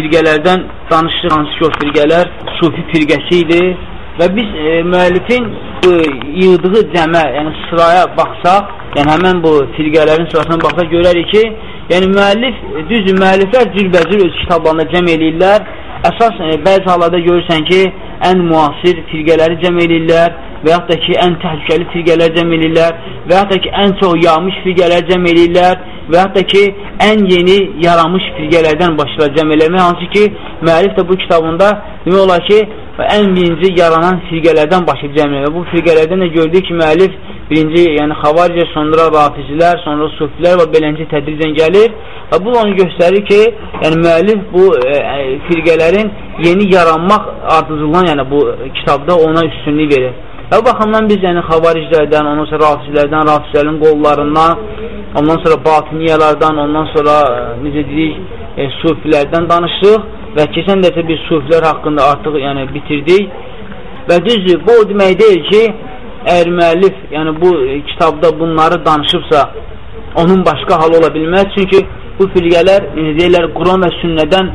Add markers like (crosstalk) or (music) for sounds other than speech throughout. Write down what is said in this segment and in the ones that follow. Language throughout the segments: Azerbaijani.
firqələrdən danışdıq, hansı ki, o firqələr sufi firqəsi idi və biz e, müəllifin bu yığdığı cəmə, yəni sıraya baxsaq, yəni həmən bu firqələrin sırasına baxsaq görərik ki, yəni müəllif, düzdür, müəlliflər cürbəcür öz kitablarında cəm eləyirlər, əsas e, bəzi hallarda görürsən ki, ən müasir firqələri cəm eləyirlər və yaxud da ki, ən təhlükəli firqələr cəm eləyirlər və yaxud da ki, ən çox yağmış firqələr cəm eləyirlər və da ki, ən yeni yaranmış firqələrdən başlayır cəm eləmək, hansı ki, müəllif də bu kitabında demək olar ki, ən birinci yaranan firqələrdən başlayıb cəm eləmək. Bu firqələrdən də gördük ki, müəllif birinci, yəni xavaricə, sonra rafizlər, sonra sufilər və beləncə tədricən gəlir və bu onu göstərir ki, yəni müəllif bu e, e firqələrin yeni yaranmaq ardıcılan, yəni bu kitabda ona üstünlük verir. Və baxımdan biz yəni xavariclərdən, ondan sonra rafizlərdən, rafizlərin qollarından, ondan sonra batiniyalardan, ondan sonra e, necə deyirik, e, sufilərdən danışdıq və keçən dəfə biz sufilər haqqında artıq yəni bitirdik. Və düzdür, bu o demək deyil ki, əgər müəllif yəni bu e, kitabda bunları danışıbsa, onun başqa hal ola bilməz. Çünki bu firqələr, yəni deyirlər, Quran və sünnədən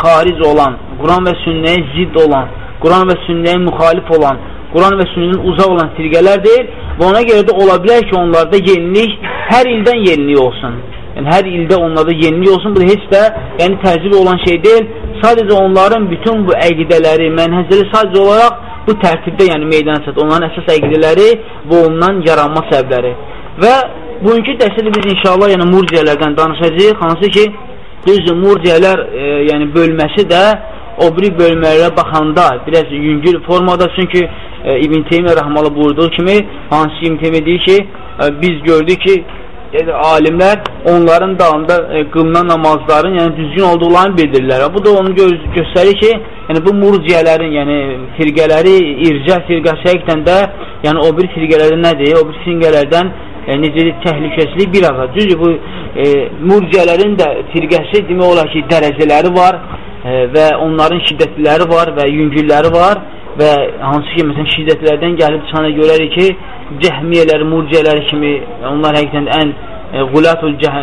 xaric olan, Quran və sünnəyə zidd olan, Quran və sünnəyə müxalif olan, Quran və sünnin uzaq olan firqələrdir və ona görə də ola bilər ki, onlarda yenilik hər ildən yenilik olsun. Yəni, hər ildə onlarda yenilik olsun. Bu da heç də yəni, təzib olan şey deyil. Sadəcə onların bütün bu əqidələri, mənhəzləri sadəcə olaraq bu tərtibdə yəni meydana çatır. Onların əsas əqidələri və ondan yaranma səbəbləri. Və bugünkü dərsdə biz inşallah yəni murciyələrdən danışacağıq. Hansı ki, düzdür, murciyələr e, yəni bölməsi də o biri bölmələrə baxanda biraz yüngül formada, çünki e, İbn Teymiyyə rəhmalı buyurduğu kimi, hansı İbn Teymiyyə deyir ki, e, biz gördük ki, yəni, alimlər onların dalında e, qılına namazların yəni düzgün olduqlarını bildirirlər. Bu da onu gö göstərir ki, yəni bu murciyələrin, yəni firqələri, ircə firqəsi həqiqətən də, yəni o bir firqələrdə nədir? O bir firqələrdən e, necə təhlükəsizlik bir az. Düzdür, bu e, murciyələrin də firqəsi demək olar ki, dərəcələri var e, və onların şiddətliləri var və yüngülləri var və hansı ki, məsələn, şiddətlərdən gəlib çıxana görərik ki, cəhmiyyələr, murciyələr kimi onlar həqiqətən ən e, qulatul cəh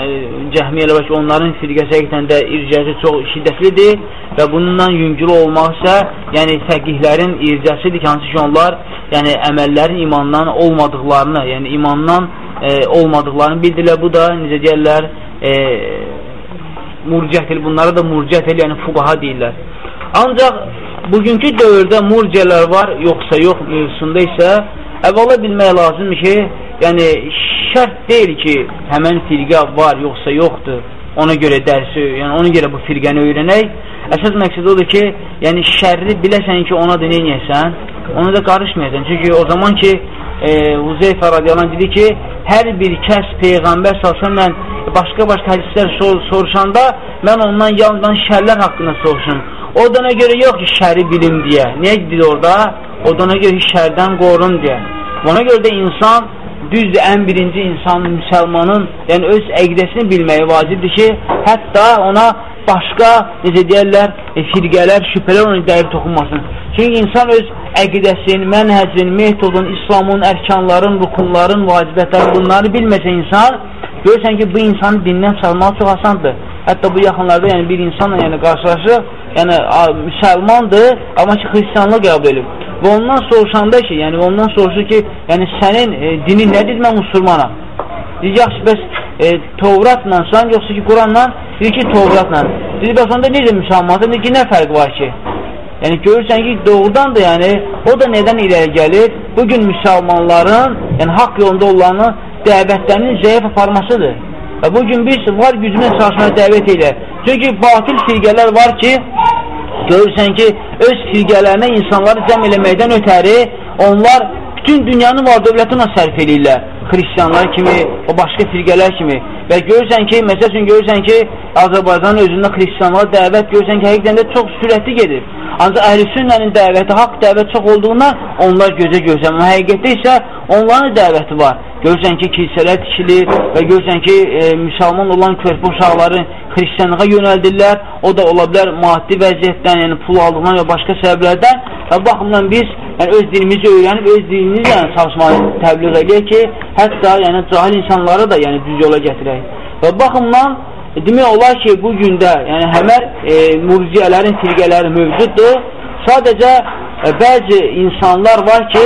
cəhmiyyələr var ki, onların firqəsi həqiqətən də ircəsi çox şiddətlidir və bununla yüngül olmaq isə yəni fəqihlərin ircəsidir ki, hansı ki, onlar yəni əməllərin imandan olmadıqlarını, yəni imandan e, olmadıqlarını bildirlər. Bu da necə deyərlər, e, murciətil, bunlara da murciətil, yəni fuqaha deyirlər. Ancaq bugünkü dövrdə murciələr var, yoxsa yox mövzusunda isə əvvəla bilmək lazımdır ki, yəni şərt deyil ki, həmən firqə var, yoxsa yoxdur. Ona görə dərsi, yəni ona görə bu firqəni öyrənək. Əsas məqsəd odur ki, yəni şərri biləsən ki, ona da neynəyəsən, ona da qarışmayasan. Çünki o zaman ki, e, Huzeyfə radiyalan dedi ki, hər bir kəs Peyğəmbər salsın, mən başqa-başqa hədislər sor soruşanda, mən ondan yalnız şərlər haqqında soruşum. O da ona görə yox ki, şəri bilim deyə. Niyə gidir orada? O da ona görə ki, şərdən qorun deyə. Ona görə də insan, düzdür, ən birinci insan, müsəlmanın, yəni öz əqdəsini bilməyi vacibdir ki, hətta ona başqa, necə deyərlər, e, firqələr, şübhələr onu dəyib toxunmasın. Çünki insan öz əqidəsin, mənhəzin, metodun, İslamın, ərkanların, rukunların, vacibətlərin bunları bilməsə insan, görürsən ki, bu insanı dindən çalmaq çox asandır. Hətta bu yaxınlarda yəni bir insanla yəni qarşılaşır, yəni müsəlmandır, amma ki xristianlıq qəbul edib. Və ondan soruşanda ki, yəni ondan soruşur ki, yəni sənin e, dinin nədir? Mən müsəlmanam. Deyir, yaxşı, bəs e, Tövratla sən, yoxsa ki, Quranla? Deyir ki, Tövratla. Deyir, bəs onda necə müsəlmansan? Deyir ki, nə fərq var ki? Yəni görürsən ki, doğrudan da yəni o da nədən irəli gəlir? Bugün müsəlmanların, yəni haqq yolunda olanı dəvətlərinin zəif aparmasıdır. Və bugün biz var gücünə çalışmaya dəvət edir. Çünki batil firqələr var ki, görürsən ki, öz firqələrinə insanları cəm eləməkdən ötəri onlar bütün dünyanın var dövlətini sərf edirlər. Xristiyanlar kimi, o başqa firqələr kimi. Və görürsən ki, məsəl üçün görürsən ki, Azərbaycanın özündə xristiyanlara dəvət görürsən ki, həqiqdən də çox sürətli gedir. Ancaq əhl-i sünnənin dəvəti, haqq dəvət çox olduğundan onlar gözə görsən. Həqiqətdə isə onların dəvəti var. Görürsən ki, kilsələr tikilir və görürsən ki, e, müsəlman olan körpə uşaqları xristiyanlığa yönəldirlər. O da ola bilər maddi vəziyyətdən, yəni pul aldığından və başqa səbəblərdən. Və baxımdan biz yəni, öz dinimizi öyrənib, öz dinimizlə yəni, çalışmağı təbliğ edək ki, hətta yəni, cahil insanları da yəni, düz yola gətirək. Və baxımdan demək olar ki, bu gündə yəni həmər e, murciyələrin firqələri mövcuddur. Sadəcə e, bəzi insanlar var ki,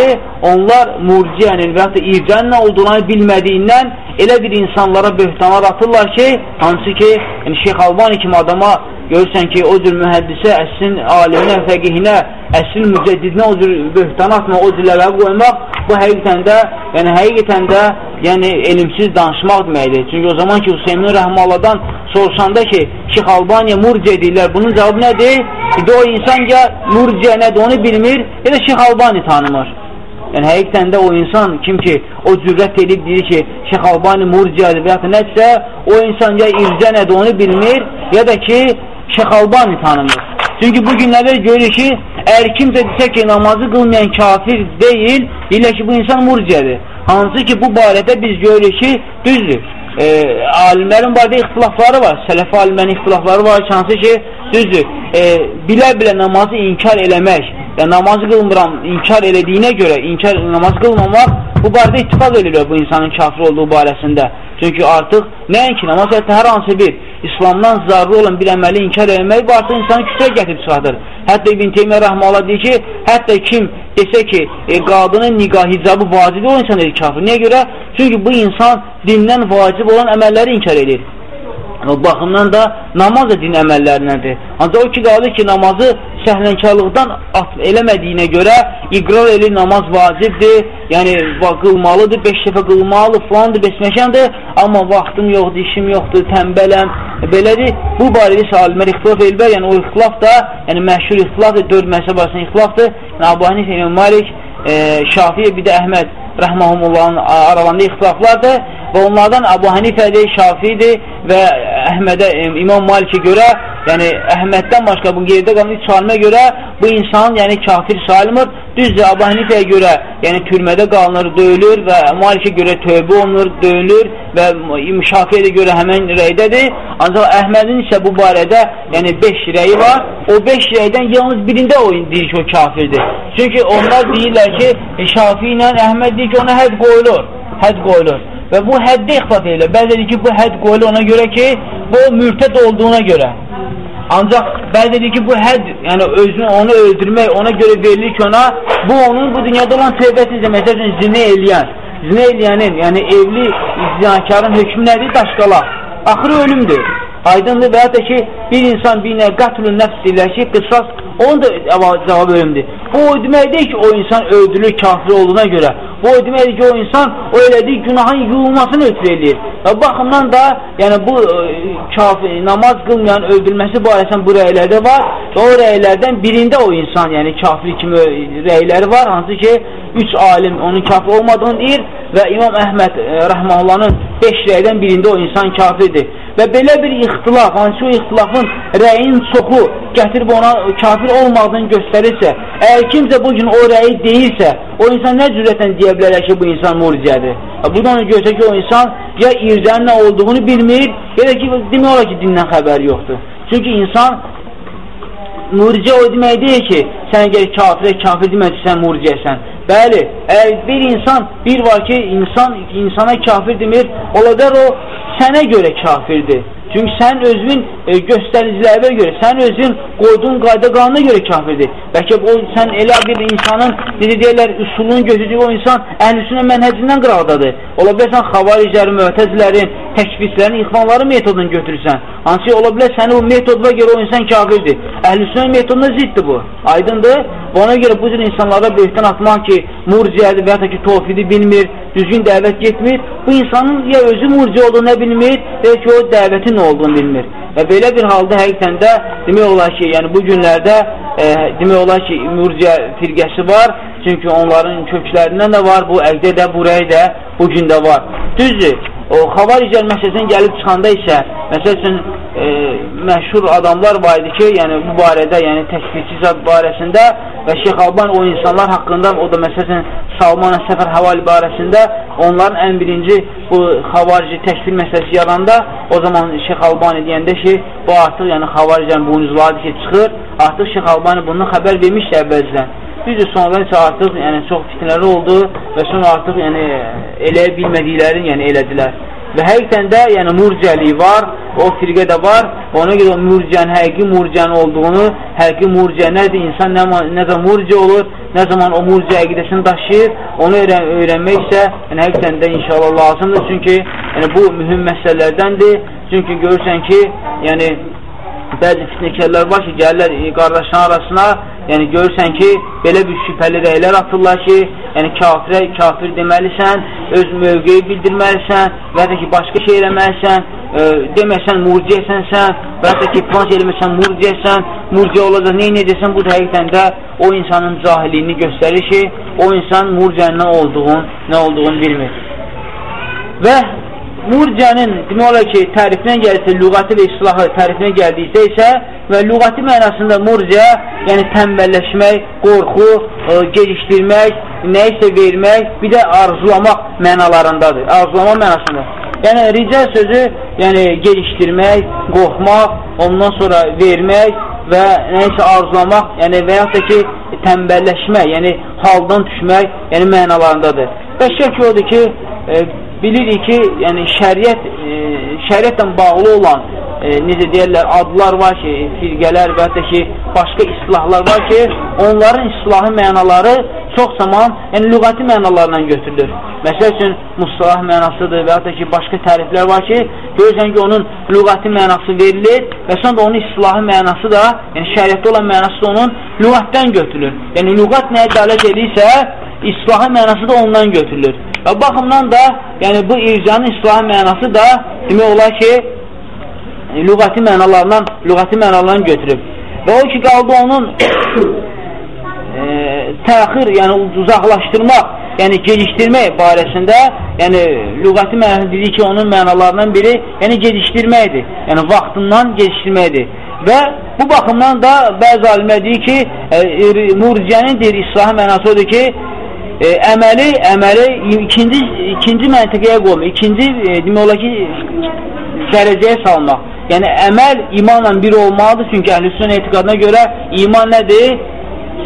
onlar murciyənin və ya da ircənin nə olduğunu bilmədiyindən elə bir insanlara böhtanlar atırlar ki, hansı ki, yəni Şeyx Albani kimi adama görürsən ki, o cür mühəddisə, əslin aliminə, fəqihinə, əslin mücəddidinə o cür böhtan atma, o cür ləqəb qoymaq, bu həqiqətən də, yəni həqiqətən də, yəni elmsiz danışmaq deməkdir. Çünki o zaman ki, Hüseymin Rəhmalladan soruşanda ki, Şeyx Albaniya murciə deyirlər, bunun cavabı nədir? Də o insan ya murciə nədir, onu bilmir, ya da Şeyx Albani tanımır. Yəni, həqiqətən də o insan, kim ki, o cürrət edib deyir ki, Şeyx Albani murciədir və ya nədirsə, o insan ya ircə nədir, onu bilmir, ya da ki, Şeyx Albani tanımır. Çünki bu günlərdə görür ki, əgər kimsə desə ki, namazı qılmayan kafir deyil, deyirlər ki, bu insan murciədir. Hansı ki, bu barədə biz görürük ki, düzdür. E, alimlərin barədə ixtilafları var, sələf alimlərin ixtilafları var, hansı ki, düzdür. E, bilə-bilə namazı inkar eləmək və namazı qılmıram inkar elədiyinə görə inkar namaz qılmamaq bu barədə ittifaq edilir bu insanın kafir olduğu barəsində. Çünki artıq nəinki namaz hətta hər hansı bir İslamdan zarrı olan bir əməli inkar eləmək bu artıq insanı küfrə gətirib çıxardır. Hətta İbn Teymiyyə Rəhmələ deyir ki, hətta kim desə ki, e, qadının niqah hicabı vacib o insan edir kafir. Niyə görə? Çünki bu insan dindən vacib olan əməlləri inkar edir. O baxımdan da namaz da din əməllərindəndir. Ancaq o ki, qalır ki, namazı səhlənkarlıqdan eləmədiyinə görə iqrar edir, namaz vacibdir, yəni qılmalıdır, 5 dəfə qılmalı, filandır, besməkandır, amma vaxtım yoxdur, işim yoxdur, təmbələm, belədir. Bu barədə isə alimlər ixtilaf elbər, yəni o ixtilaf da, yəni məşhur ixtilafdır, 4 məsələ barəsində ixtilafdır. Yəni, Abu Hanif, İmam Malik, e, Şafiyə, bir də Əhməd rəhməhullahın aralarında ixtilaflardır və onlardan Əbu Hanifədir, Şafidir və Əhmədə, İmam Malikə görə, yəni Əhməddən başqa bu yerdə qalan üç alimə görə bu insan, yəni kafir sayılmır. Düzdür, Əbu Hanifəyə görə, yəni türmədə qalınır, döyülür və Malikə görə tövbə olunur, döyülür və Şafiyə görə həmən rəydədir. Ancaq Əhmədin isə bu barədə, yəni 5 rəyi var. O 5 rəydən yalnız birində o deyir ki, o kafirdir. Çünki onlar deyirlər ki, Şafi ilə Əhməd deyir ki, ona həd qoyulur. Həd qoyulur. Və bu həddə ixtilaf edilir. Bəzi deyir ki, bu hədd qoyulur ona görə ki, bu mürtəd olduğuna görə. Ancaq bəzi deyir ki, bu hədd, yəni özünü onu öldürmək, ona görə verilir ki, ona bu onun bu dünyada olan tövbəsidir. Məsəl üçün zinə eləyən, zinə eləyənin, yəni evli zinakarın hökmü nədir? Daşqalaq. Axırı ölümdür. Aydındır və hətta ki, bir insan bir nə qatlun nəfs deyilər ki, qısas, onun da cavab ölümdür. Bu o deməkdir ki, o insan öldürülür kafir olduğuna görə. Bu o deməkdir ki, o insan o elədiyi günahın yuyulmasını ötür eləyir. Və baxımdan da, yəni bu e, kafir, namaz qılmayan öldürülməsi barəsində bu rəylərdə var o rəylərdən birində o insan, yəni kafir kimi rəyləri var, hansı ki, üç alim onun kafir olmadığını deyir və İmam Əhməd e, Rəhməllahın beş rəydən birində o insan kafirdir. Və belə bir ixtilaf, hansı o ixtilafın rəyin çoxu gətirib ona kafir olmadığını göstərirsə, əgər kimsə bu gün o rəyi deyirsə, o insan nə cürətən deyə bilər ki, bu insan murciyədir? Bu da onu göstərir ki, o insan ya ircənin nə olduğunu bilmir, ya da ki, demək olar ki, dindən xəbəri yoxdur. Çünki insan murciə o demək deyil ki, sən əgər kafirə kafir demək ki, sən murciyəsən. Bəli, əgər bir insan, bir var ki, insan insana kafir demir, olacaq o sənə görə kafirdir. Çünki sən özün e, göstəricilərə görə, sən özün qoyduğun qayda qanuna görə kafirdir. Bəlkə o sən elə bir insanın, necə deyirlər, üsulunu götürdüyü o insan əhlüsünə mənhəcindən qıraqdadır. Ola bilər sən xavariclərin, müətəzlərin, təkvislərin, ixvanların metodunu götürürsən. Hansı ola bilər səni o metodla görə o insan kafirdir. Əhlüsünə metoduna ziddir bu. Aydındır? Ona görə bu cür insanlara böyükdən atmaq ki, murciyədir və ya ki, tovfidi bilmir, düzgün dəvət getmir. Bu insanın ya özü murciə olduğunu bilmir, ya ki, o dəvətin olduğunu bilmir. Və belə bir halda həqiqətən də demək olar ki, yəni bu günlərdə e, demək olar ki, murciə firqəsi var. Çünki onların köklərindən də var, bu əqdə də, bu rəy də bu gündə var. Düzdür, o xavaricəl məsələsindən gəlib çıxanda isə, məsəl üçün, e, məşhur adamlar var idi ki, yəni bu barədə, yəni təkfirçi zat barəsində və Şeyx Alban o insanlar haqqında, o da məsələn Salman Səfər Havali barəsində onların ən birinci bu xavarici təkfir məsələsi yaranda o zaman Şeyx Albani deyəndə ki, bu artıq yəni xavaricən buynuzları ki, çıxır, artıq Şeyx Albani bundan xəbər vermişdi əvvəlcədən. Düzdür, sonradan isə artıq yəni, çox fitnələri oldu və sonra artıq yəni, eləyə bilmədiklərini yəni, elədilər. Və həqiqətən də yəni murciəlik var, o firqə də var. Ona görə murciənin həqiqi murciənin olduğunu, həqiqi murciə nədir, insan nə, zaman murciə olur, nə zaman o murciə əqidəsini daşıyır, onu öyrən öyrənmək isə yəni, həqiqətən də inşallah lazımdır. Çünki yəni, bu mühüm məsələlərdəndir. Çünki görürsən ki, yəni bəzi fitnəkərlər var ki, gəlirlər e, qardaşların arasına, yəni görürsən ki, belə bir şübhəli rəylər atırlar ki, yəni kafirə kafir deməlisən, öz mövqeyi bildirməlisən və ya ki, başqa şey eləməlisən, e, deməsən murciyəsənsən və ya ki, plan eləməsən murciyəsən, murciyə olacaq, nə edəcəksən, bu da həqiqətən də o insanın cahilliyini göstərir ki, o insan murciənin nə olduğunu, nə olduğunu bilmir. Və murciənin demək olar ki, tərifinə gəlsə, lüğəti və islahı tərifinə gəldiksə isə və lüğəti mənasında murciə, yəni tənbəlləşmək, qorxu, ə, e, gelişdirmək, nə isə vermək, bir də arzulamaq mənalarındadır. Arzulamaq mənasında. Yəni, ricə sözü, yəni gelişdirmək, qorxmaq, ondan sonra vermək və nə isə arzulamaq, yəni və yaxud da ki, tənbəlləşmək, yəni haldan düşmək, yəni mənalarındadır. Və şək odur ki, e, bilirik ki, yəni şəriət e, şəriətlə bağlı olan e, necə deyirlər, adlar var ki, firqələr və hətta ki, başqa islahlar var ki, onların islahı mənaları çox zaman, yəni lüğəti mənalarla götürülür. Məsəl üçün, mustalah mənasıdır və hətta ki, başqa təriflər var ki, görürsən ki, onun lüğəti mənası verilir və sonra da onun islahı mənası da, yəni şəriətdə olan mənası da onun lüğətdən götürülür. Yəni, lüğət nəyə dələt edirsə, islahı mənası da ondan götürülür. Və baxımdan da, yəni bu ircanın islahı mənası da demək olar ki, lüğəti mənalarından, lüğəti mənalarından götürüb. Və o ki, qaldı onun (coughs) e, təxir, yəni uzaqlaşdırmaq, yəni gelişdirmək barəsində, yəni lüğəti mənası dedik ki, onun mənalarından biri, yəni gelişdirməkdir, yəni vaxtından gelişdirməkdir. Və bu baxımdan da bəzi alimlər deyir ki, e, murciyənin deyir, islahı mənası odur ki, e, əməli, əməli ikinci, ikinci məntəqəyə qoymaq, ikinci e, demək olar ki, dərəcəyə salmaq. Yəni, əməl imanla bir olmalıdır, çünki əhlüsünün etiqadına görə iman nədir?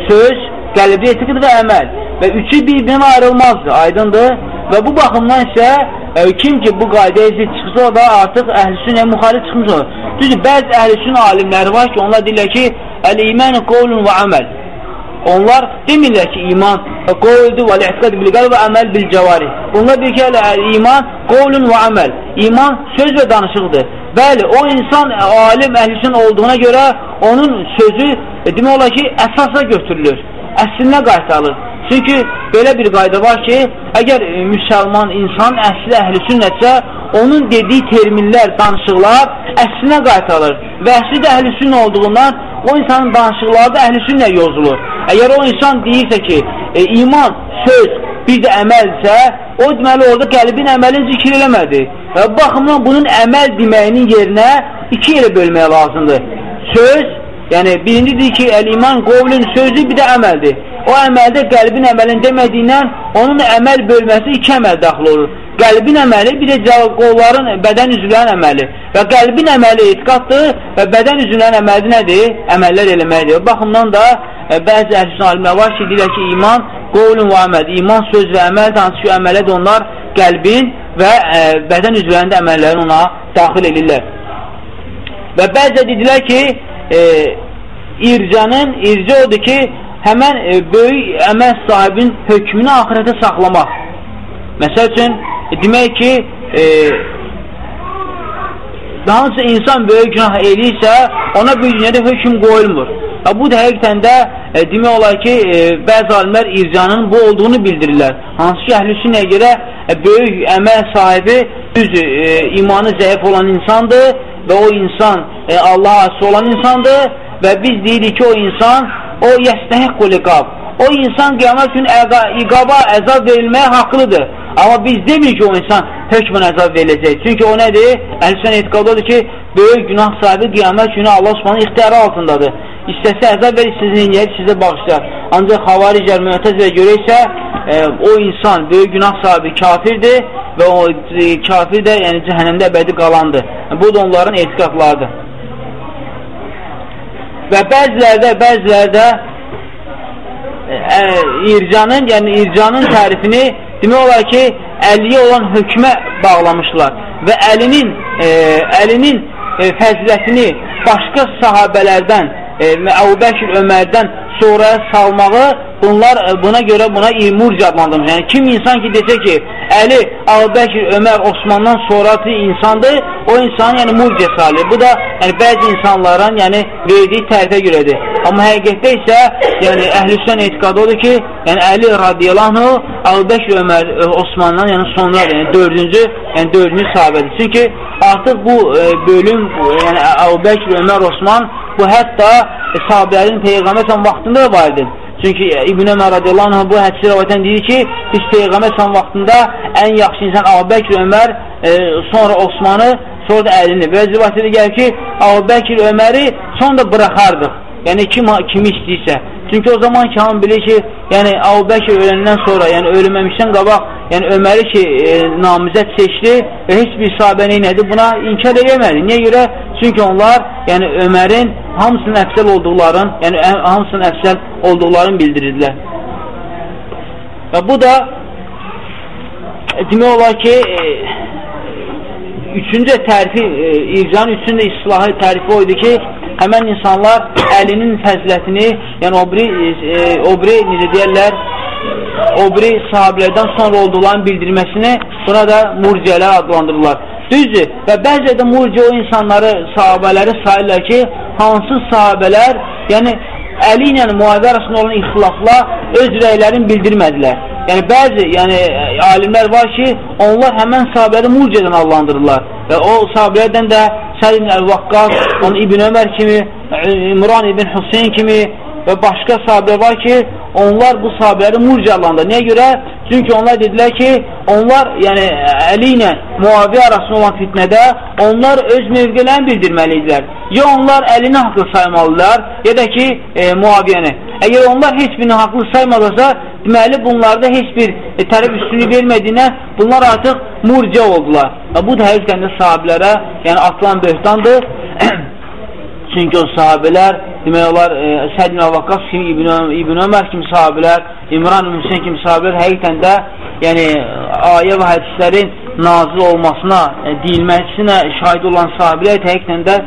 Söz, qəlbdə etiqad və əməl. Və üçü bir-birinə ayrılmazdır, aydındır. Və bu baxımdan isə e, kim ki bu qaydaya zid çıxsa, o da artıq əhlüsünə müxalif çıxmış olur. Düzdür, bəzi əhlüsün alimləri var ki, onlar deyirlər ki, əl-iman qovlun və əməl. Onlar demirlər ki, iman qovldur və l-i'tiqad bil-qəlb və əməl bil-cəvari. Bunlar deyir ki, iman qovlun və əməl. İman söz və danışıqdır. Bəli, o insan alim, əhlüsün olduğuna görə onun sözü e, demək olar ki, əsasa götürülür, əslinə qaytarılır. Çünki belə bir qayda var ki, əgər e, müsəlman insan əsli əhlüsünnətsə, onun dediyi terminlər, danışıqlar əslinə qaytarılır. Və əsli də əhlüsünnə olduğundan o insanın danışıqları da əhlüsünnə yozulur. Əgər o insan deyirsə ki, e, iman, söz, bir də əməlsə, o deməli orada qəlbin əməlini zikr eləmədi. Və baxımdan bunun əməl deməyinin yerinə iki yerə bölməyə lazımdır. Söz, yəni birinci deyir ki, əl-iman qovlun sözü bir də əməldir. O əməldə qəlbin əməlini demədiyindən onun əməl bölməsi iki əməl daxil olur qəlbin əməli, bir də qolların, bədən üzvlərin əməli. Və qəlbin əməli etiqaddır və bədən üzvlərin əməli nədir? Əməllər eləməkdir. Baxımdan da e, bəzi əhlüsün alimlər var ki, deyirlər ki, iman qovlun və əməl, iman söz və əməl, hansı ki, əmələ də onlar qəlbin və ə, e, bədən üzvlərində əməllərini ona daxil edirlər. Və bəzi dedilər ki, e, ircanın, irca odur ki, həmən e, böyük əməl sahibinin hökmünü ahirətə saxlamaq. Məsəl üçün, demək ki, e, hansısa insan böyük günah eləyirsə, ona bir dünyada hökum qoyulmur. Və bu da həqiqətən də e, demək olar ki, e, bəzi alimlər ircanın bu olduğunu bildirirlər. Hansı ki, əhlüsünəyə görə e, böyük əməl sahibi düz e, imanı zəif olan insandır və o insan e, Allaha asıl olan insandır və biz deyirik ki, o insan o yəstəhəqqul iqab. O insan qiyamət gün iqaba əzab verilməyə haqlıdır. Amma biz demirik ki, o insan hökmən əzab veriləcək. Çünki o nədir? Əhlüsən etiqadıdır ki, böyük günah sahibi qiyamət günü Allah Subhanahu ixtiyarı altındadır. İstəsə əzab verir, sizin yeri sizə bağışlar. Ancaq xavaricər müətəzələ görə isə e, o insan böyük günah sahibi kafirdir və o e, kafir də yəni cəhənnəmdə əbədi qalandır. Bu da onların etiqadlarıdır. Və bəzilərdə, bəzilərdə e, ircanın, yəni ircanın tərifini demək olar ki, 50-yə olan hökmə bağlamışlar. və əlinin e, əlinin e, fəzilətini başqa sahabələrdən e, Əbu Bəkir Ömərdən sonraya salmağı bunlar e, buna görə buna murci adlandırmış. Yəni kim insan ki desə ki, Əli, Əbubəkir, Ömər, Osmandan sonraki insandır, o insan yəni murciə salir. Bu da yəni bəzi insanların yəni verdiyi tərifə görədir. Amma həqiqətdə isə yəni əhlüssən etiqadı odur ki, yəni Əli radiyallahu Əbubəkir, Ömər, e, Osmandan yəni sonra yəni dördüncü, yəni dördüncü sahabədir. Çünki artıq bu e, bölüm yəni Əbubəkir, Ömər, Osman bu hətta e, sahabələrin Peyğəmbər vaxtında da var idi. Çünki İbn Ömər radiyallahu anh bu hədisi rəvayətən deyir ki, biz Peyğəmbər səhəm vaxtında ən yaxşı insan Əbubəkir Ömər, e, sonra Osmanı, sonra da əlini. Və rivayətdə gəlir ki, Əbubəkir Öməri sonra da buraxardıq. Yəni kim kimi istəyirsə. Çünki o zaman ki, hamı bilir ki, yəni Əbu Bəkir öləndən sonra, yəni ölməmişdən qabaq, yəni Öməri ki, e, namizət seçdi və heç bir sahabə neynədi, buna inkar eləmədi. Niyə görə? Çünki onlar, yəni Ömərin hamısının əfsəl olduqların, yəni hamısının əfsəl olduqlarını bildirdilər. Və bu da demək olar ki, e, üçüncü tərifi, e, ircanın üçüncü islahı tərifi oydu ki, həmən insanlar əlinin fəzilətini, yəni o biri, e, o biri necə deyərlər, o biri sahabilərdən sonra olduqlarını bildirməsini buna da murciyələr adlandırırlar. Düzdür və bəzi də murciə o insanları, sahabələri sayırlar ki, hansı sahabələr, yəni əli ilə müavidə arasında olan ixtilafla öz rəylərini bildirmədilər. Yəni bəzi yəni alimlər var ki, onlar həmən sahabələri murciədən adlandırırlar və o sahabələrdən də Səd ibn Əl-Vaqqas, İbn Ömər kimi, İmran ibn Hüseyin kimi və başqa sahabələr var ki, onlar bu sahabələri murcialandı. Niyə görə? Çünki onlar dedilər ki, onlar, yəni Əli ilə Muaviyyə arasında olan fitnədə onlar öz mövqələrini bildirməlidirlər. Ya onlar Əlini haqlı saymalılar, ya da ki, e, Muaviyyəni. Əgər onlar heç birini haqlı saymadasa, deməli bunlarda heç bir e, tərəf üstünü vermədiyinə bunlar artıq murciə oldular. Bu da həqiqətən də sahabələrə, yəni atılan böhtandır. (clears throat) Çünki o sahabələr, demək olar, e, Səd ibn Avaqas kimi, İbn, İbn Ömər kimi sahabələr, İmran Hüseyin kimi sahabələr həqiqətən də yəni, ayə və hədislərin nazil olmasına, e, deyilməsinə şahid olan sahabələr həqiqətən də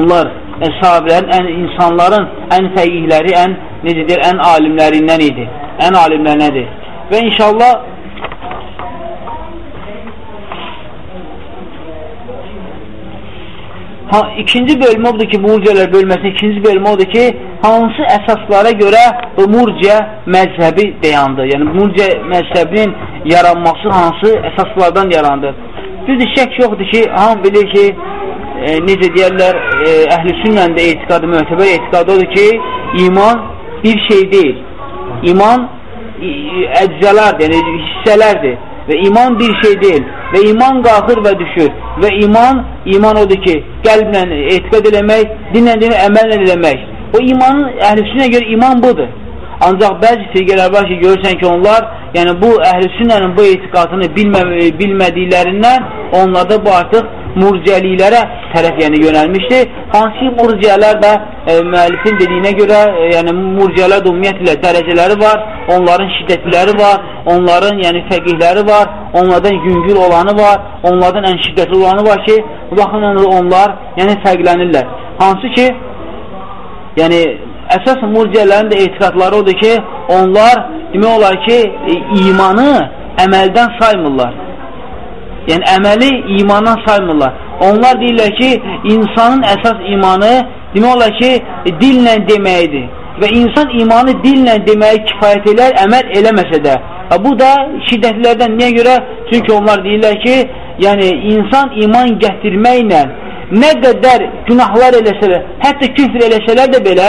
onlar e, sahabələrin, ən, insanların ən fəqihləri, ən, necə deyir, ən alimlərindən idi. Ən alimlərindəndir. Və inşallah Ha, ikinci bölümü odur ki, murciələr bölməsinin ikinci bölümü odur ki, hansı əsaslara görə murciə məzhəbi dayandı. Yəni, murciə məzhəbinin yaranması hansı əsaslardan yarandı. Düzdür, şək yoxdur ki, hamı bilir ki, e, necə deyərlər, e, əhl-i sünnəndə də etiqadı, möhtəbər etiqadı odur ki, iman bir şey deyil. İman əczələrdir, yəni hissələrdir və iman bir şey deyil və iman qalxır və düşür və iman, iman odur ki, qəlblə etiqad eləmək, dinlə demək, əməllə eləmək. O imanın əhlüsünə görə iman budur. Ancaq bəzi firqələr var ki, görürsən ki, onlar, yəni bu əhlüsünlərin bu etiqadını bilmə, bilmədiklərindən onlarda bu artıq murciəliklərə tərəf yəni yönəlmişdir. Hansı murciələr də e, müəllifin dediyinə görə, e, yəni murciələr də ümumiyyətlə dərəcələri var, onların şiddətləri var, onların yəni fəqihləri var, onlardan yüngül olanı var, onlardan ən şiddətli olanı var ki, bu baxımdan onlar yəni fərqlənirlər. Hansı ki, yəni əsas murciələrin də etiqadları odur ki, onlar demək olar ki, imanı əməldən saymırlar. Yəni, əməli imandan saymırlar. Onlar deyirlər ki, insanın əsas imanı demək olar ki, dillə deməkdir. Və insan imanı dillə deməyi kifayət elər, əməl eləməsə də. Bu da şiddətlərdən niyə görə? Çünki onlar deyirlər ki, yəni insan iman gətirməklə nə qədər günahlar eləsələr, hətta küfr eləsələr də belə,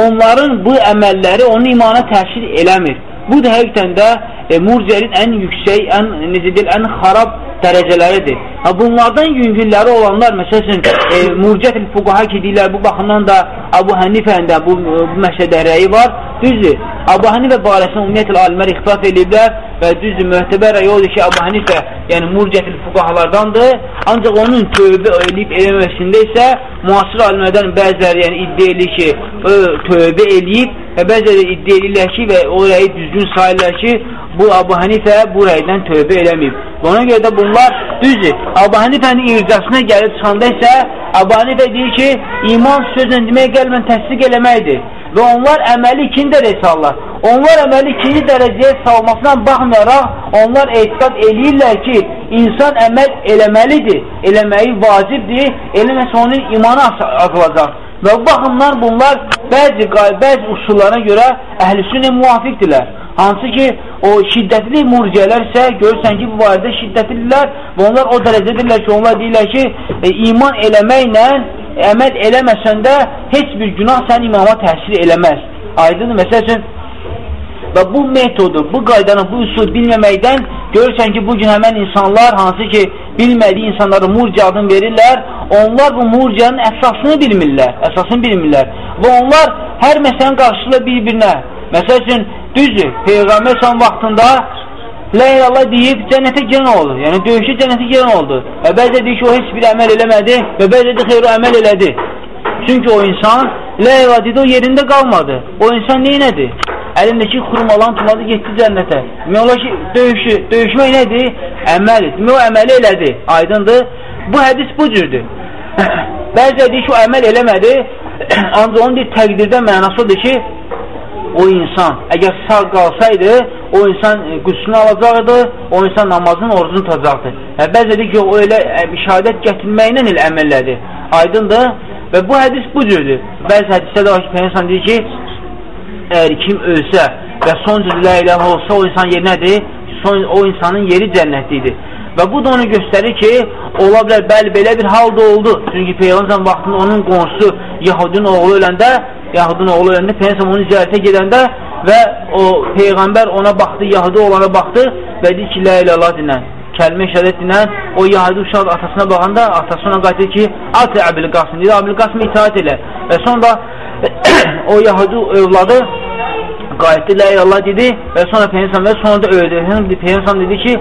onların bu əməlləri onun imana təsir eləmir. Bu da həqiqətən də e, murciərin ən yüksək, ən, necə deyil, ən xarab dərəcələridir. Ha, bunlardan yüngülləri olanlar, məsələn, e, murciət-il fuqaha ki, deyirlər, bu baxımdan da Abu Hənifənin də bu, bu məsələdə rəyi var. Düzdür, Abu Hənifə barəsində ümumiyyətlə alimlər ixtilaf ediblər və düzdür, möhtəbər rəyi odur ki, Abu Hənifə, yəni murciət-il fuqahalardandır, ancaq onun tövbə eləyib eləməsində isə müasir alimlərdən bəziləri yəni, iddia edir ki, o, tövbə eləyib və bəziləri iddia edirlər ki, və o rəyi düzgün sayırlar ki, bu Abu Hənifə bu rəydən tövbə eləməyib. Ona görə də bunlar düzdür. Əbu Hanifənin ircasına gəlib çıxanda isə Əbu Hanifə deyir ki, iman sözlə demək qəlbən təsdiq eləməkdir. Və onlar əməli ikinci dərəcə salırlar. Onlar əməli ikinci dərəcəyə salmasına baxmayaraq, onlar etiqat eləyirlər ki, insan əməl eləməlidir, eləməyi vacibdir, eləməsə onun imanı azalacaq. Və bu baxımdan bunlar bəzi, bəzi usullara görə əhlüsünə müvafiqdirlər. Hansı ki, o şiddətli murciyələr isə görürsən ki, bu barədə şiddətlidirlər və onlar o dərəcədirlər ki, onlar deyirlər ki, e, iman eləməklə əməl eləməsən də heç bir günah sən imama təsir eləməz. Aydındır, məsəl üçün, və bu metodu, bu qaydanı, bu üsul bilməməkdən görürsən ki, bugün həmən insanlar, hansı ki, bilmədiyi insanlara murciə adını verirlər, onlar bu murciyanın əsasını bilmirlər, əsasını bilmirlər və onlar hər məsələn qarşıla bir-birinə. Məsəl üçün, Düzdür, Peyğəmbər son vaxtında La ilallah deyib cənnətə girən oldu. Yəni döyüşü cənnətə girən oldu. Və bəzi deyir ki, o heç bir əməl eləmədi və bəzi deyir xeyr o əməl elədi. Çünki o insan la ilallah dedi, o yerində qalmadı. O insan neynədi? Əlindəki xurmalan tuladı, getdi cənnətə. Demək olar ki, döyüşü, döyüşmək nədir? Əməl. Demək o əməli elədi. Aydındır. Bu hədis bu cürdür. (coughs) bəzi deyir ki, o əməl eləmədi. (coughs) Ancaq onun bir təqdirdə mənasıdır ki, o insan əgər sağ qalsaydı, o insan e, qüssünü alacaqdı, o insan namazın orucunu tutacaqdı. Və bəzidir ki, o elə e, şəhadət gətirməklə elə əməllədir. Aydındır? Və bu hədis bu cürdür. Bəzi hədisdə də var ki, Peyyəsən deyir ki, əgər kim ölsə və son cüzlə ilə olsa, o insan yeri nədir? Son, o insanın yeri cənnətlidir. Və bu da onu göstərir ki, ola bilər, bəli, belə bir hal da oldu. Çünki Peyğəmbər vaxtında onun qonşusu Yahudin oğlu öləndə Yahudun oğlu öləndə Peyğəmbər onu ziyarətə gedəndə və o Peyğəmbər ona baxdı, Yahudi oğlana baxdı və dedi ki, la ilə Allah dinən, kəlmə şəhədət dinən, o Yahudi uşaq atasına baxanda, atası ona qayıtır ki, atı Əbil Qasım, dedi, Əbil Qasım itaat elə və sonra (clears throat) o Yahudi övladı qayıtdı, la ilə Allah dedi və sonra Peyğəmbər sonra da öldü. Peyğəmbər dedi ki,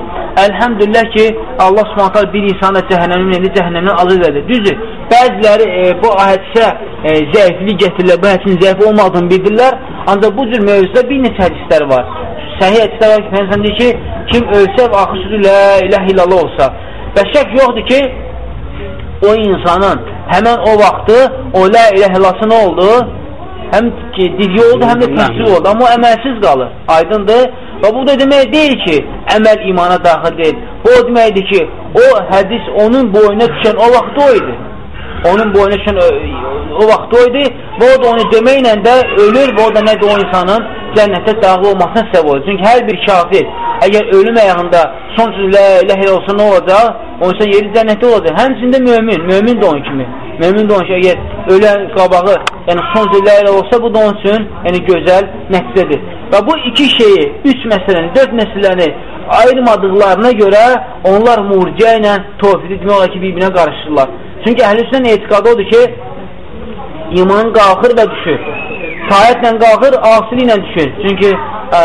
Əlhəmdülillah ki, Allah subhanətlər bir insanı cəhənnəmin indi cəhənnəmdən azad edir. Düzdür, bəziləri e, bu hədisə e, zəiflik gətirirlər, bu hədisin zəif olmadığını bildirlər, ancaq bu cür mövzuda bir neçə hədislər var. Səhih hədislər var ki, Peyğəmbər deyir ki, kim ölsə və axır sözü la ilahe illallah olsa və şək yoxdur ki, o insanın həmən o vaxtı o la ilahe illallahı nə oldu? Həm ki, dili oldu, həm də təsvir oldu, amma o əməlsiz qalır. Aydındır? Və bu da demək deyil ki, əməl imana daxil deyil. Bu o deməkdir ki, o hədis onun boyuna düşən o vaxt o idi. Onun boyuna düşən o, o vaxt o idi və o da onu deməklə də ölür və o da nədir o insanın cənnətə daxil olmasına səbəb olur. Çünki hər bir kafir əgər ölüm ayağında son sözlə ilə olsa nə olacaq? O insan yeri cənnətdə olacaq. Həmçində mömin, mömin də onun kimi. Mömin də onun ki, əgər ölən qabağı, yəni son sözlə ilə olsa, bu da onun üçün yəni, gözəl nəticədir. Və bu iki şeyi, üç məsələni, dörd məsələni ayırmadıqlarına görə onlar murciə ilə tovfidi demək olar ki, bir-birinə qarışırlar. Çünki əhlüsünün etiqadı odur ki, iman qalxır və düşür. Tayətlə qalxır, asili ilə düşür. Çünki ə,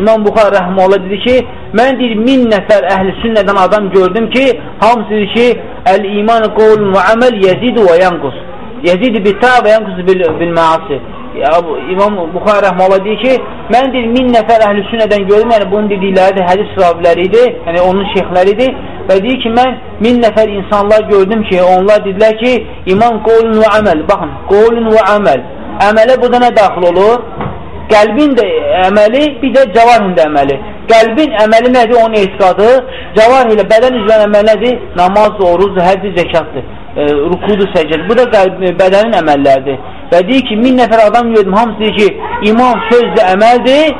İmam Buxar rəhməllah dedi ki, mən deyir, min nəfər əhl-i sünnədən adam gördüm ki, hamısı deyir ki, əl-iman qovlun və əməl yezidu və yanqus. Yezidu bitə və yanqus bil-məasi. İmam Buxar rəhməllah deyir ki, mən deyir, min nəfər əhl-i sünnədən gördüm, yəni bunun dedikləri də hədis raviləri idi, yəni onun şeyxləridir və deyir ki, mən min nəfər insanlar gördüm ki, onlar dedilər ki, iman qovlun və əməl, baxın, qovlun və əməl, əmələ bu da nə daxil olur? Qəlbin də əməli, bir də cəvahin də əməli. Qəlbin əməli nədir? Onun etiqadı. Cəvah ilə bədən üzvən əməli nədir? Namaz, oruz, həddi, zəkatdır. E, rukudur, səcəd. Bu da qəlb, bədənin əməlləridir. Və deyir ki, min nəfər adam gördüm, hamısı deyir ki, iman sözlə əməldir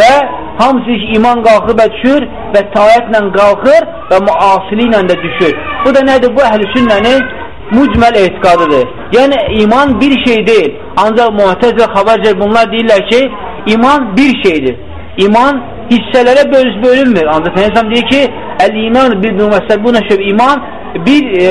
və hamısı ki, iman qalxır və düşür və tayətlə qalxır və müasili ilə də düşür. Bu da nədir? Bu əhl-i sünnənin mücməl etiqadıdır. Yəni, iman bir şey deyil. Ancaq muhtəz və xabarcə bunlar deyirlər ki, iman bir şeydir. İman hissələrə bölüz bölünmür. Ancaq Peyyəsəm deyir ki, əl-iman bir nüməsəl, bu nəşəb iman bir e,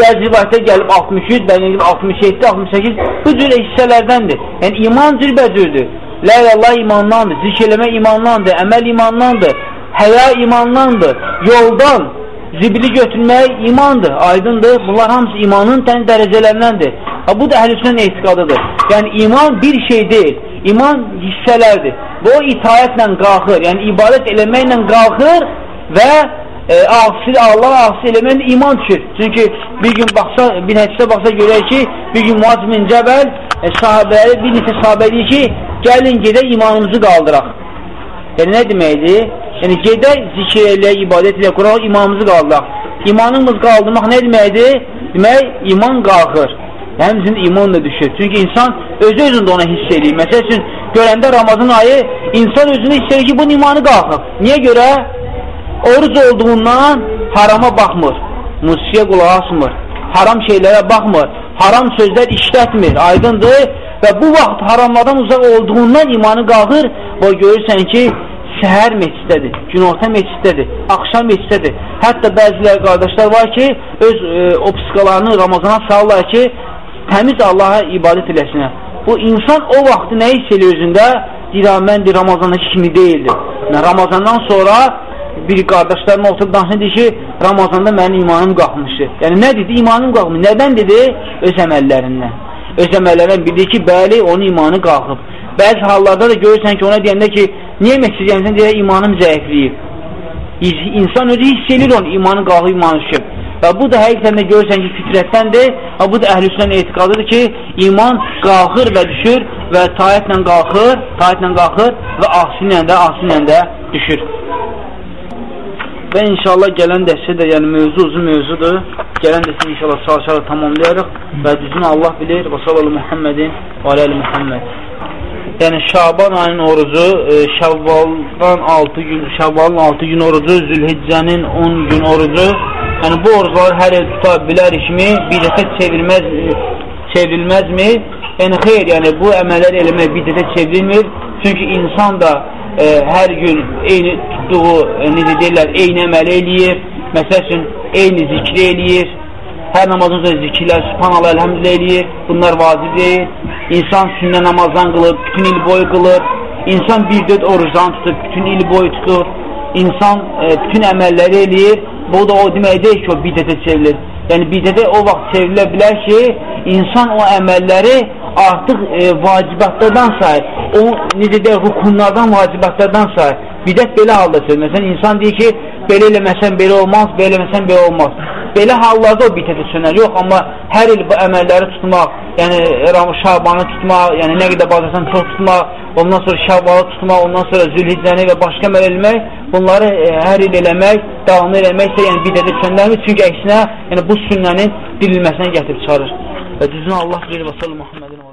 bəzi rivayətə gəlib 63, bəzi gəlib 67, 68 bu cür hissələrdəndir. Yəni iman cürbəcürdür. La ilallah imandandır, zikr eləmə imandandır, əməl imandandır, həya imandandır. Yoldan zibili götürmək imandır, aydındır. Bunlar hamısı imanın tən dərəcələrindəndir. Ha, bu da əhlüsünün etiqadıdır. Yəni, iman bir şey deyil. İman hissələrdir. Və o itayətlə qalxır, yəni ibadət eləməklə qalxır və e, ağsı, Allah ağsı eləməklə iman düşür. Çünki bir gün baxsa, bir hədisə baxsa görək ki, bir gün Muaz bin Cəbəl e, sahabələri, bir neçə sahabə ki, gəlin gedək imanımızı qaldıraq. Yəni, nə deməkdir? Yəni, gedək zikir elə, ibadət elə, quraq imanımızı qaldıraq. İmanımız qaldırmaq nə deməkdir? Demək, iman qalxır. Həmçinin iman da düşür. Çünki insan özü-özündə ona hiss edir. Məsəl üçün, görəndə Ramazan ayı, insan özünü hiss edir ki, bunun imanı qalxıb. Niyə görə? Oruc olduğundan harama baxmır, musiqiyə qulaq asmır, haram şeylərə baxmır, haram sözlər işlətmir, aydındır və bu vaxt haramlardan uzaq olduğundan imanı qalxır və görürsən ki, səhər meçidədir, günorta meçidədir, axşam meçidədir. Hətta bəzilər qardaşlar var ki, öz e, opsikalarını Ramazana salırlar ki, təmiz Allaha ibadət eləsinə. Bu insan o vaxtı nə hiss edir özündə? Deyir, mən deyir, Ramazandakı kimi deyildi. Yəni, Ramazandan sonra bir qardaşlarına oturub danışın, deyir ki, Ramazanda mənim imanım qalxmışdı. Yəni, nə dedi? İmanım qalxmış. Nədən dedi? Öz əməllərindən. Öz əməllərindən bildi ki, bəli, onun imanı qalxıb. Bəzi hallarda da görürsən ki, ona deyəndə ki, niyə məscid gəlmişsən, deyək, imanım zəifliyib. İnsan özü hiss edir onu, imanı qalxıb, imanı düşüb. Və bu da həqiqətən də görürsən ki, fitrətdəndir. Və bu da əhlüsünün etiqadıdır ki, iman qalxır və düşür və taətlə qalxır, taətlə qalxır və ahsinlə də, ahsinlə də düşür. Və inşallah gələn dəstə də, yəni mövzu uzun mövzudur. Gələn dəstə inşallah çalışaraq tamamlayarıq və düzünü Allah bilir. Və sallallahu Muhammedin və aləli Muhammed. Yəni Şaban ayının orucu, e, Şəvvaldan 6 gün, Şəvvalın 6 gün orucu, Zülhiccənin 10 gün orucu. Yəni bu orucları hər il tuta bilərikmi? Bidətə çevrilməz çevrilməzmi? Yəni xeyr, yəni bu əməllər eləmək bidətə çevrilmir. Çünki insan da e, hər gün eyni tutduğu, e, necə deyirlər, eyni əməl eləyir. Məsəl üçün, eyni zikri eləyir. Hər namazın sonra zikirlər, subhanallah, əlhəmdülə eləyir. Bunlar vacib deyil. İnsan sünnə namazdan qılır, bütün il boyu qılır. İnsan bir dörd orucdan tutub, bütün il boyu tutur. İnsan e, bütün əməlləri eləyir. Bu da o demək deyil ki, o bidətə çevrilir. Yəni bidətə o vaxt çevrilə bilər ki, insan o əməlləri artıq e, vacibatlardan sayır. O, necə deyək, rukunlardan, vacibatlardan sayır. Bidət belə halda çevrilir. Məsələn, insan deyir ki, belə eləməsən belə olmaz, belə eləməsən belə olmaz. Belə hallarda o bitətə sönər. Yox, amma hər il bu əməlləri tutmaq, yəni Şabanı tutmaq, yəni nə qədər bacarsan çox tutmaq, ondan sonra Şabanı tutmaq, ondan sonra Zülhiccəni və başqa əməl eləmək, bunları e, hər il eləmək, davamlı eləmək isə yəni bitətə sönərmir. Çünki əksinə, yəni bu sünnənin dirilməsinə gətirib çıxarır. Və düzünü Allah bilir. Və sallallahu Muhammedin